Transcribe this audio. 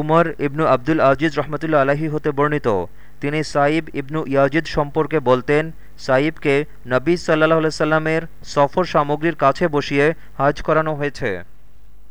উমর ইবনু আব্দুল আজিজ রহমতুল্লা আলাহি হতে বর্ণিত। তিনি সাইব ইবনু ইয়াজিদ সম্পর্কে বলতেন, সাইবকে নবী সাল্লাহ সাল্লামের সফর সামগ্রীর কাছে বসিয়ে হাজ করানো হয়েছে।